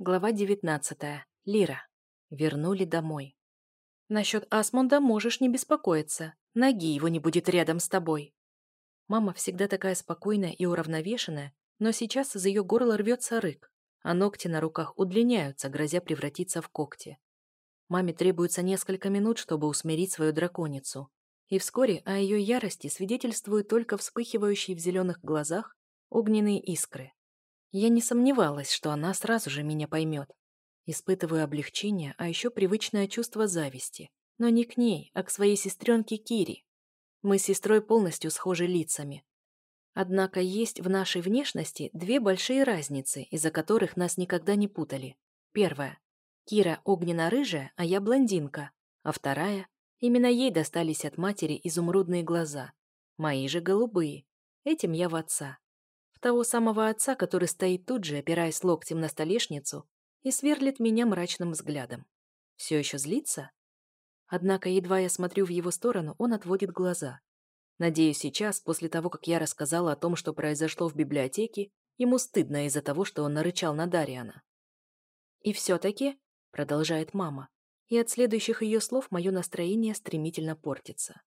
Глава 19. Лира. Вернули домой. Насчет Асмунда можешь не беспокоиться. Ноги его не будет рядом с тобой. Мама всегда такая спокойная и уравновешенная, но сейчас из ее горла рвется рык, а ногти на руках удлиняются, грозя превратиться в когти. Маме требуется несколько минут, чтобы усмирить свою драконицу. И вскоре о ее ярости свидетельствуют только вспыхивающие в зеленых глазах огненные искры. Я не сомневалась, что она сразу же меня поймет. Испытываю облегчение, а еще привычное чувство зависти. Но не к ней, а к своей сестренке Кири. Мы с сестрой полностью схожи лицами. Однако есть в нашей внешности две большие разницы, из-за которых нас никогда не путали. Первая. Кира огненно-рыжая, а я блондинка. А вторая. Именно ей достались от матери изумрудные глаза. Мои же голубые. Этим я в отца того самого отца, который стоит тут же, опираясь локтем на столешницу, и сверлит меня мрачным взглядом. Все еще злится? Однако, едва я смотрю в его сторону, он отводит глаза. Надеюсь, сейчас, после того, как я рассказала о том, что произошло в библиотеке, ему стыдно из-за того, что он нарычал на Дариана. «И все-таки», — продолжает мама, и от следующих ее слов мое настроение стремительно портится.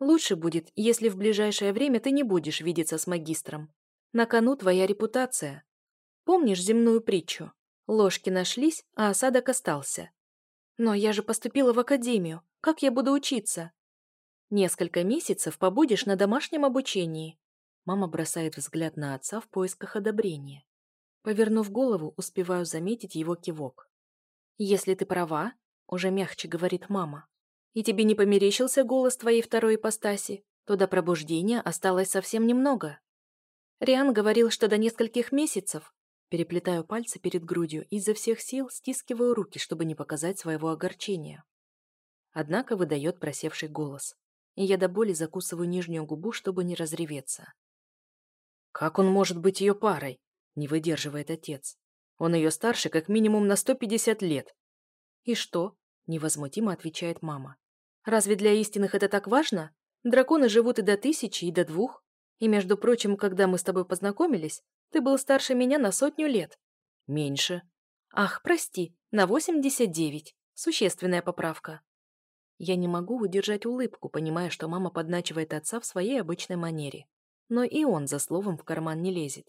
«Лучше будет, если в ближайшее время ты не будешь видеться с магистром. На кону твоя репутация. Помнишь земную притчу? Ложки нашлись, а осадок остался. Но я же поступила в академию. Как я буду учиться? Несколько месяцев побудешь на домашнем обучении. Мама бросает взгляд на отца в поисках одобрения. Повернув голову, успеваю заметить его кивок. «Если ты права», — уже мягче говорит мама, «и тебе не померещился голос твоей второй ипостаси, то до пробуждения осталось совсем немного. Риан говорил, что до нескольких месяцев. Переплетаю пальцы перед грудью и изо всех сил стискиваю руки, чтобы не показать своего огорчения. Однако выдает просевший голос. И я до боли закусываю нижнюю губу, чтобы не разреветься. «Как он может быть ее парой?» – не выдерживает отец. «Он ее старше как минимум на 150 лет». «И что?» – невозмутимо отвечает мама. «Разве для истинных это так важно? Драконы живут и до тысячи, и до двух. И, между прочим, когда мы с тобой познакомились, ты был старше меня на сотню лет. Меньше. Ах, прости, на 89. Существенная поправка. Я не могу удержать улыбку, понимая, что мама подначивает отца в своей обычной манере. Но и он за словом в карман не лезет.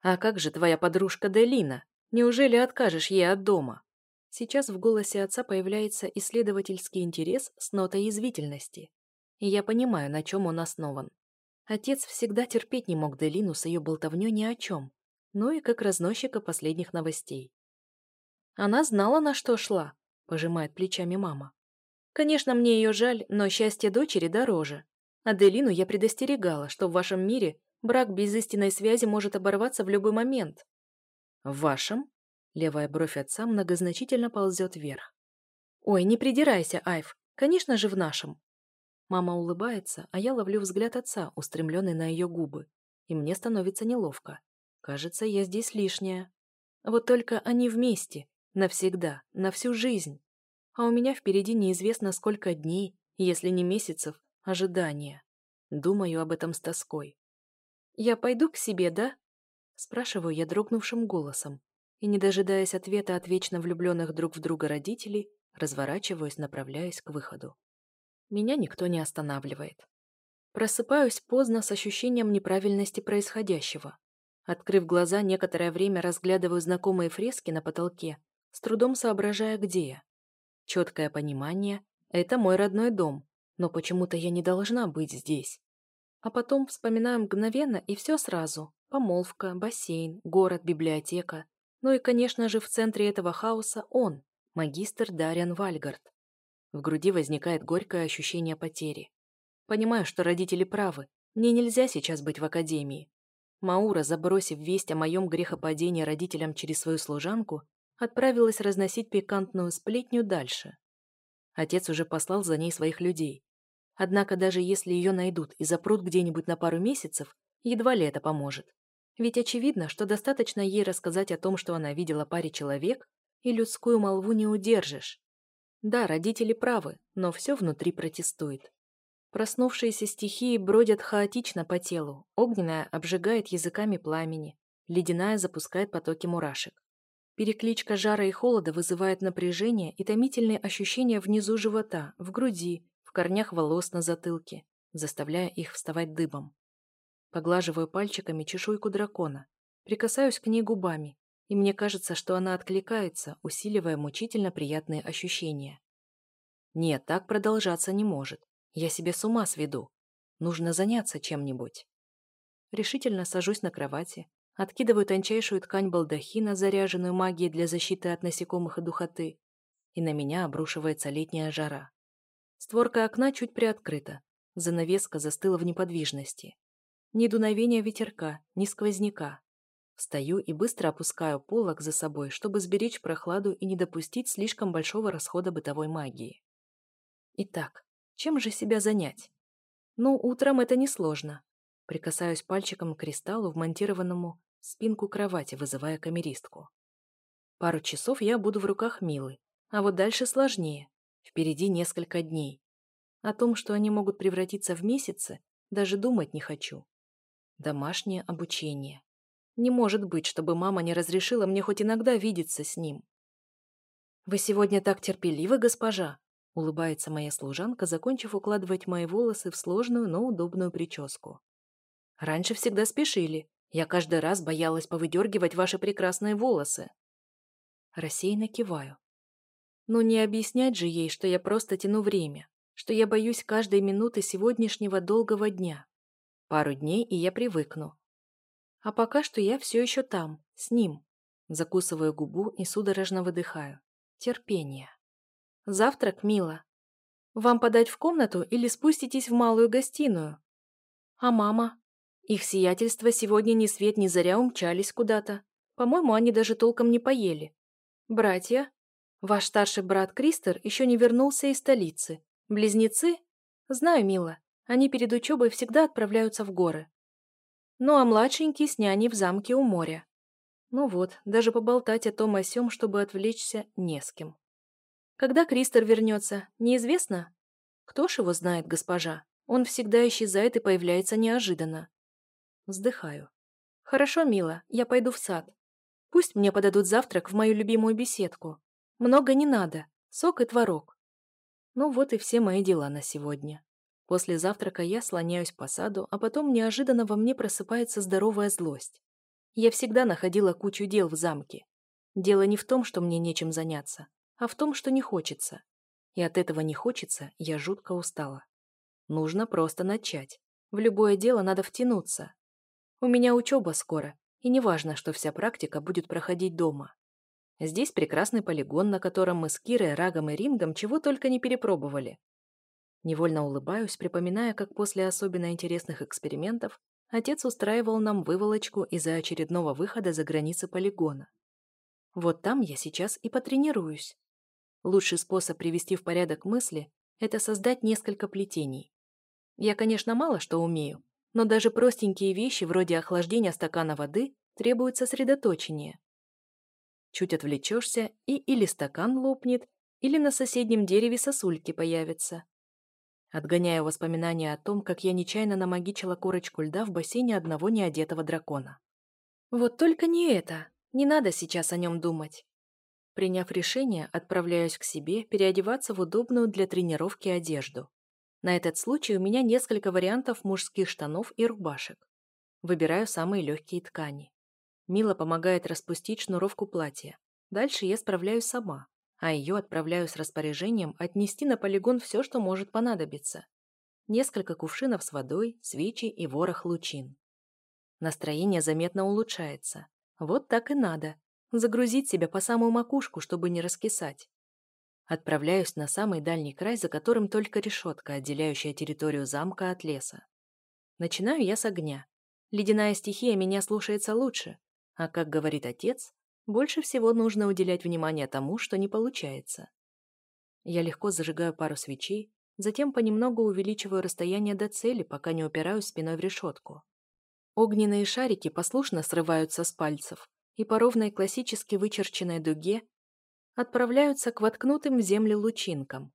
«А как же твоя подружка Делина? Неужели откажешь ей от дома?» Сейчас в голосе отца появляется исследовательский интерес с нотой язвительности. И я понимаю, на чем он основан. Отец всегда терпеть не мог Делину с ее болтовней ни о чем, ну и как разносчика последних новостей. Она знала, на что шла, пожимает плечами мама. Конечно, мне ее жаль, но счастье дочери дороже. Аделину я предостерегала, что в вашем мире брак без истинной связи может оборваться в любой момент. В вашем? Левая бровь отца многозначительно ползет вверх. Ой, не придирайся, Айв. Конечно же, в нашем. Мама улыбается, а я ловлю взгляд отца, устремленный на ее губы. И мне становится неловко. Кажется, я здесь лишняя. Вот только они вместе. Навсегда. На всю жизнь. А у меня впереди неизвестно сколько дней, если не месяцев, ожидания. Думаю об этом с тоской. «Я пойду к себе, да?» Спрашиваю я дрогнувшим голосом. И, не дожидаясь ответа от вечно влюбленных друг в друга родителей, разворачиваюсь, направляясь к выходу. Меня никто не останавливает. Просыпаюсь поздно с ощущением неправильности происходящего. Открыв глаза, некоторое время разглядываю знакомые фрески на потолке, с трудом соображая, где я. Четкое понимание – это мой родной дом, но почему-то я не должна быть здесь. А потом вспоминаю мгновенно и все сразу. Помолвка, бассейн, город, библиотека. Ну и, конечно же, в центре этого хаоса он, магистр Дариан Вальгард. В груди возникает горькое ощущение потери. Понимаю, что родители правы. Мне нельзя сейчас быть в академии. Маура, забросив весть о моем грехопадении родителям через свою служанку, отправилась разносить пикантную сплетню дальше. Отец уже послал за ней своих людей. Однако даже если ее найдут и запрут где-нибудь на пару месяцев, едва ли это поможет. Ведь очевидно, что достаточно ей рассказать о том, что она видела паре человек, и людскую молву не удержишь. Да, родители правы, но все внутри протестует. Проснувшиеся стихии бродят хаотично по телу, огненная обжигает языками пламени, ледяная запускает потоки мурашек. Перекличка жара и холода вызывает напряжение и томительные ощущения внизу живота, в груди, в корнях волос на затылке, заставляя их вставать дыбом. Поглаживаю пальчиками чешуйку дракона, прикасаюсь к ней губами, и мне кажется, что она откликается, усиливая мучительно приятные ощущения. Нет, так продолжаться не может. Я себе с ума сведу. Нужно заняться чем-нибудь. Решительно сажусь на кровати, откидываю тончайшую ткань балдахина, заряженную магией для защиты от насекомых и духоты, и на меня обрушивается летняя жара. Створка окна чуть приоткрыта, занавеска застыла в неподвижности. Ни дуновения ветерка, ни сквозняка. Встаю и быстро опускаю полок за собой, чтобы сберечь прохладу и не допустить слишком большого расхода бытовой магии. Итак, чем же себя занять? Ну, утром это несложно. Прикасаюсь пальчиком к кристаллу, вмонтированному спинку кровати, вызывая камеристку. Пару часов я буду в руках Милы, а вот дальше сложнее. Впереди несколько дней. О том, что они могут превратиться в месяцы, даже думать не хочу. Домашнее обучение. Не может быть, чтобы мама не разрешила мне хоть иногда видеться с ним. «Вы сегодня так терпеливы, госпожа!» улыбается моя служанка, закончив укладывать мои волосы в сложную, но удобную прическу. «Раньше всегда спешили, я каждый раз боялась повыдергивать ваши прекрасные волосы. Рассеянно киваю. Но не объяснять же ей, что я просто тяну время, что я боюсь каждой минуты сегодняшнего долгого дня. Пару дней, и я привыкну. А пока что я все еще там, с ним. Закусываю губу и судорожно выдыхаю. Терпение. Завтрак, мило. Вам подать в комнату или спуститесь в малую гостиную? А мама? Их сиятельство сегодня ни свет ни заря умчались куда-то. По-моему, они даже толком не поели. Братья? Ваш старший брат Кристер еще не вернулся из столицы. Близнецы? Знаю, мила. Они перед учебой всегда отправляются в горы. Ну а младшенький с няней в замке у моря. Ну вот, даже поболтать о том о сём, чтобы отвлечься, не с кем. Когда Кристер вернется, неизвестно? Кто ж его знает, госпожа? Он всегда исчезает и появляется неожиданно. Вздыхаю. «Хорошо, мила, я пойду в сад. Пусть мне подадут завтрак в мою любимую беседку. Много не надо, сок и творог». Ну вот и все мои дела на сегодня. После завтрака я слоняюсь по саду, а потом неожиданно во мне просыпается здоровая злость. Я всегда находила кучу дел в замке. Дело не в том, что мне нечем заняться, а в том, что не хочется. И от этого не хочется, я жутко устала. Нужно просто начать. В любое дело надо втянуться. У меня учеба скоро, и неважно, что вся практика будет проходить дома. Здесь прекрасный полигон, на котором мы с Кирой, Рагом и Рингом чего только не перепробовали. Невольно улыбаюсь, припоминая, как после особенно интересных экспериментов отец устраивал нам выволочку из-за очередного выхода за границы полигона. Вот там я сейчас и потренируюсь. Лучший способ привести в порядок мысли – это создать несколько плетений. Я, конечно, мало что умею, но даже простенькие вещи, вроде охлаждения стакана воды, требуют сосредоточения. Чуть отвлечешься, и или стакан лопнет, или на соседнем дереве сосульки появятся. Отгоняю воспоминания о том, как я нечаянно намагичила корочку льда в бассейне одного неодетого дракона. Вот только не это. Не надо сейчас о нем думать. Приняв решение, отправляюсь к себе переодеваться в удобную для тренировки одежду. На этот случай у меня несколько вариантов мужских штанов и рубашек. Выбираю самые легкие ткани. Мила помогает распустить шнуровку платья. Дальше я справляюсь сама, а ее отправляю с распоряжением отнести на полигон все, что может понадобиться. Несколько кувшинов с водой, свечи и ворох лучин. Настроение заметно улучшается. Вот так и надо. Загрузить себя по самую макушку, чтобы не раскисать. Отправляюсь на самый дальний край, за которым только решетка, отделяющая территорию замка от леса. Начинаю я с огня. Ледяная стихия меня слушается лучше, а, как говорит отец, больше всего нужно уделять внимание тому, что не получается. Я легко зажигаю пару свечей, затем понемногу увеличиваю расстояние до цели, пока не упираюсь спиной в решетку. Огненные шарики послушно срываются с пальцев, и по ровной классически вычерченной дуге отправляются к воткнутым в землю лучинкам.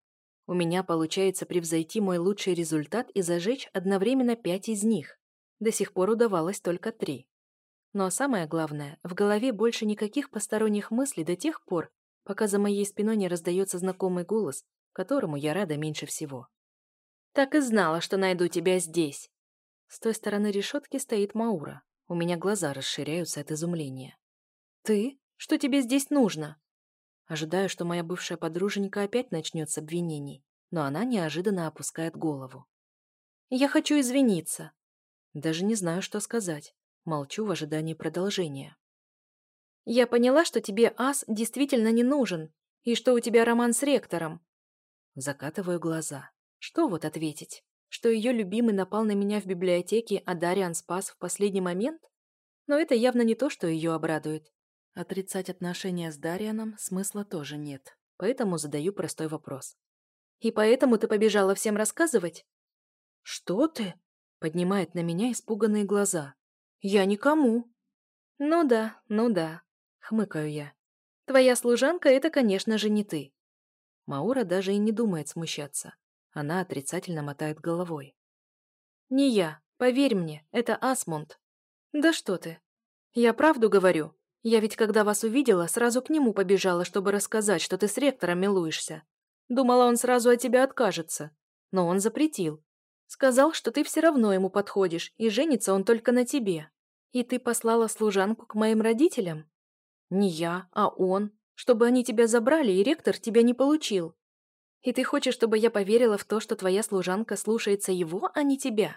У меня получается превзойти мой лучший результат и зажечь одновременно пять из них. До сих пор удавалось только три. Но самое главное, в голове больше никаких посторонних мыслей до тех пор, пока за моей спиной не раздается знакомый голос, которому я рада меньше всего. «Так и знала, что найду тебя здесь!» С той стороны решетки стоит Маура. У меня глаза расширяются от изумления. «Ты? Что тебе здесь нужно?» Ожидаю, что моя бывшая подруженька опять начнет с обвинений, но она неожиданно опускает голову. «Я хочу извиниться». Даже не знаю, что сказать. Молчу в ожидании продолжения. «Я поняла, что тебе ас действительно не нужен, и что у тебя роман с ректором». Закатываю глаза. Что вот ответить? Что ее любимый напал на меня в библиотеке, а Дариан спас в последний момент? Но это явно не то, что ее обрадует. Отрицать отношения с Дарианом смысла тоже нет, поэтому задаю простой вопрос. «И поэтому ты побежала всем рассказывать?» «Что ты?» — поднимает на меня испуганные глаза. «Я никому». «Ну да, ну да», — хмыкаю я. «Твоя служанка — это, конечно же, не ты». Маура даже и не думает смущаться. Она отрицательно мотает головой. «Не я. Поверь мне, это Асмунд». «Да что ты. Я правду говорю. Я ведь, когда вас увидела, сразу к нему побежала, чтобы рассказать, что ты с ректором милуешься. Думала, он сразу от тебя откажется. Но он запретил. Сказал, что ты все равно ему подходишь, и женится он только на тебе. И ты послала служанку к моим родителям? Не я, а он. Чтобы они тебя забрали, и ректор тебя не получил. И ты хочешь, чтобы я поверила в то, что твоя служанка слушается его, а не тебя?»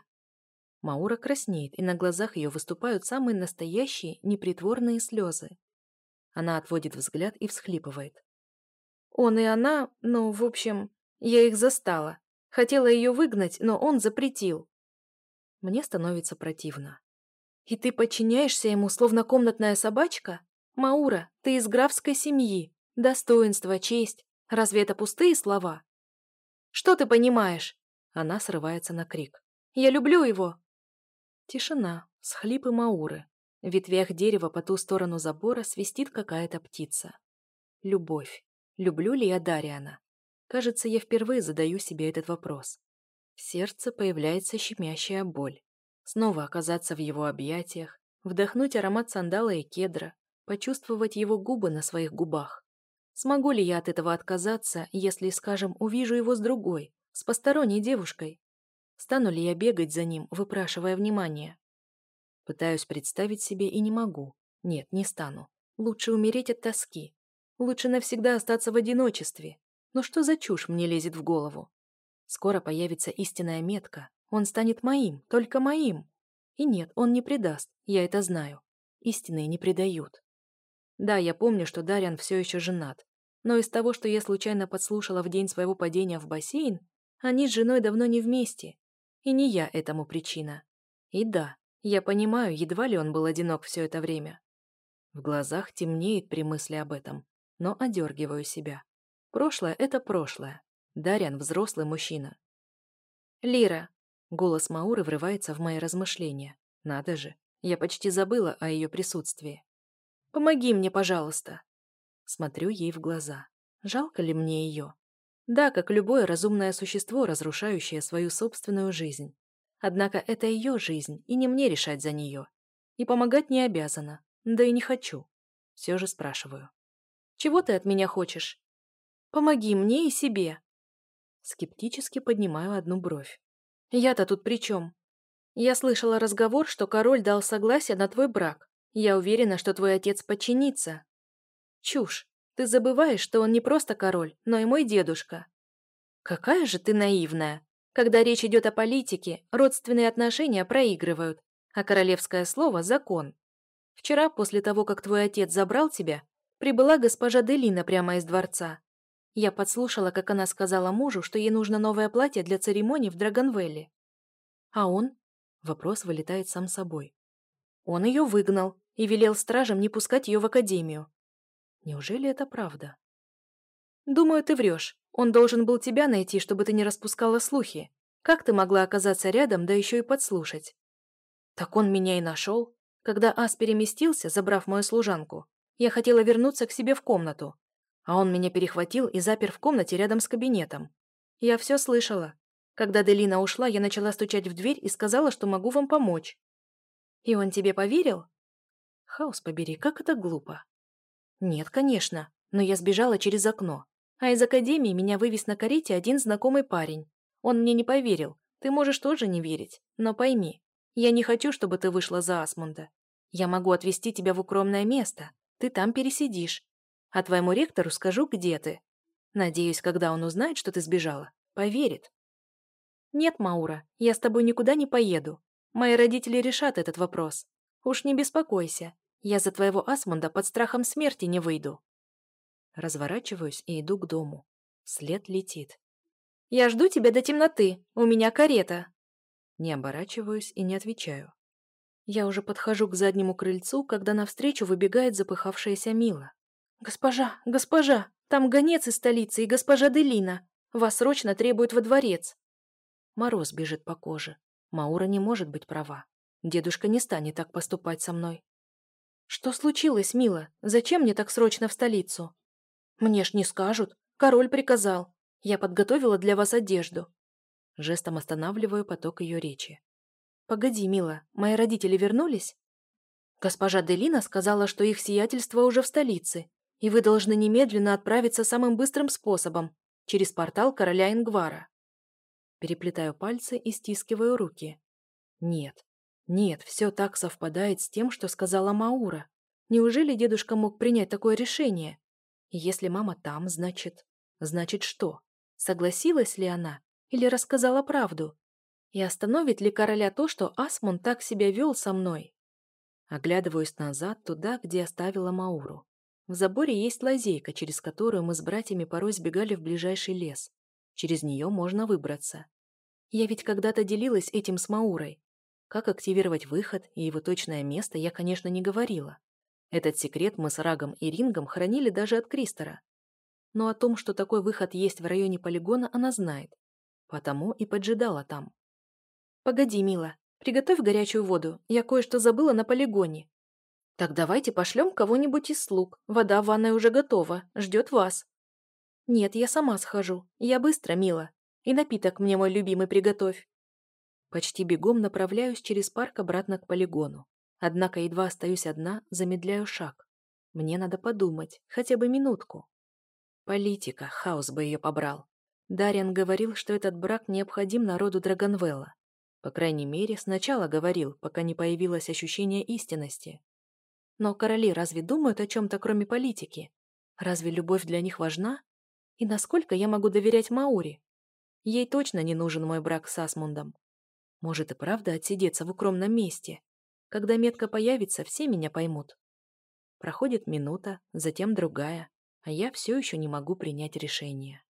Маура краснеет, и на глазах ее выступают самые настоящие, непритворные слезы. Она отводит взгляд и всхлипывает. «Он и она, ну, в общем, я их застала. Хотела ее выгнать, но он запретил. Мне становится противно. И ты подчиняешься ему, словно комнатная собачка? Маура, ты из графской семьи. Достоинство, честь. Разве это пустые слова? Что ты понимаешь? Она срывается на крик. Я люблю его. Тишина, схлипы Мауры. В ветвях дерева по ту сторону забора свистит какая-то птица. Любовь. Люблю ли я Дариана? Кажется, я впервые задаю себе этот вопрос. В сердце появляется щемящая боль. Снова оказаться в его объятиях, вдохнуть аромат сандала и кедра, почувствовать его губы на своих губах. Смогу ли я от этого отказаться, если, скажем, увижу его с другой, с посторонней девушкой? Стану ли я бегать за ним, выпрашивая внимание? Пытаюсь представить себе и не могу. Нет, не стану. Лучше умереть от тоски. Лучше навсегда остаться в одиночестве. Но что за чушь мне лезет в голову? Скоро появится истинная метка. Он станет моим, только моим. И нет, он не предаст, я это знаю. Истинные не предают. Да, я помню, что Дарьян все еще женат. Но из того, что я случайно подслушала в день своего падения в бассейн, они с женой давно не вместе. И не я этому причина. И да, я понимаю, едва ли он был одинок все это время. В глазах темнеет при мысли об этом, но одергиваю себя. Прошлое — это прошлое. Дарьян — взрослый мужчина. «Лира!» — голос Мауры врывается в мои размышления. Надо же, я почти забыла о ее присутствии. «Помоги мне, пожалуйста!» Смотрю ей в глаза. Жалко ли мне ее? Да, как любое разумное существо, разрушающее свою собственную жизнь. Однако это ее жизнь, и не мне решать за нее. И помогать не обязана, да и не хочу. Все же спрашиваю. «Чего ты от меня хочешь?» Помоги мне и себе. Скептически поднимаю одну бровь. Я-то тут при чем? Я слышала разговор, что король дал согласие на твой брак. Я уверена, что твой отец подчинится. Чушь. Ты забываешь, что он не просто король, но и мой дедушка. Какая же ты наивная. Когда речь идет о политике, родственные отношения проигрывают, а королевское слово – закон. Вчера, после того, как твой отец забрал тебя, прибыла госпожа Делина прямо из дворца. Я подслушала, как она сказала мужу, что ей нужно новое платье для церемонии в Драгонвелле. А он? Вопрос вылетает сам собой. Он ее выгнал и велел стражам не пускать ее в академию. Неужели это правда? Думаю, ты врешь. Он должен был тебя найти, чтобы ты не распускала слухи. Как ты могла оказаться рядом, да еще и подслушать? Так он меня и нашел. Когда Ас переместился, забрав мою служанку, я хотела вернуться к себе в комнату, а он меня перехватил и запер в комнате рядом с кабинетом. Я все слышала. Когда Делина ушла, я начала стучать в дверь и сказала, что могу вам помочь. И он тебе поверил? Хаос побери, как это глупо. Нет, конечно, но я сбежала через окно. А из академии меня вывез на карете один знакомый парень. Он мне не поверил. Ты можешь тоже не верить. Но пойми, я не хочу, чтобы ты вышла за Асмунда. Я могу отвезти тебя в укромное место. Ты там пересидишь. А твоему ректору скажу, где ты. Надеюсь, когда он узнает, что ты сбежала, поверит. Нет, Маура, я с тобой никуда не поеду. Мои родители решат этот вопрос. Уж не беспокойся. Я за твоего Асмунда под страхом смерти не выйду. Разворачиваюсь и иду к дому. След летит. «Я жду тебя до темноты. У меня карета». Не оборачиваюсь и не отвечаю. Я уже подхожу к заднему крыльцу, когда навстречу выбегает запыхавшаяся Мила. «Госпожа, госпожа, там гонец из столицы и госпожа Делина. Вас срочно требуют во дворец». Мороз бежит по коже. Маура не может быть права. Дедушка не станет так поступать со мной. «Что случилось, Мила? Зачем мне так срочно в столицу?» «Мне ж не скажут. Король приказал. Я подготовила для вас одежду». Жестом останавливаю поток ее речи. «Погоди, Мила, мои родители вернулись?» «Госпожа Делина сказала, что их сиятельство уже в столице, и вы должны немедленно отправиться самым быстрым способом, через портал короля Ингвара». Переплетаю пальцы и стискиваю руки. «Нет, нет, все так совпадает с тем, что сказала Маура. Неужели дедушка мог принять такое решение? Если мама там, значит... Значит что? Согласилась ли она? Или рассказала правду? И остановит ли короля то, что Асмун так себя вел со мной? Оглядываюсь назад, туда, где оставила Мауру. В заборе есть лазейка, через которую мы с братьями порой сбегали в ближайший лес. Через нее можно выбраться. Я ведь когда-то делилась этим с Маурой. Как активировать выход и его точное место, я, конечно, не говорила. Этот секрет мы с Рагом и Рингом хранили даже от Кристера. Но о том, что такой выход есть в районе полигона, она знает. Потому и поджидала там. «Погоди, мила, приготовь горячую воду, я кое-что забыла на полигоне». «Так давайте пошлем кого-нибудь из слуг, вода в ванной уже готова, ждет вас». «Нет, я сама схожу, я быстро, мила, и напиток мне мой любимый приготовь». Почти бегом направляюсь через парк обратно к полигону. Однако едва остаюсь одна, замедляю шаг. Мне надо подумать, хотя бы минутку. Политика, хаос бы ее побрал. Дариан говорил, что этот брак необходим народу Драгонвелла. По крайней мере, сначала говорил, пока не появилось ощущение истинности. Но короли разве думают о чем-то, кроме политики? Разве любовь для них важна? И насколько я могу доверять Маури? Ей точно не нужен мой брак с Асмундом. Может и правда отсидеться в укромном месте, когда метка появится, все меня поймут. Проходит минута, затем другая, а я все еще не могу принять решение.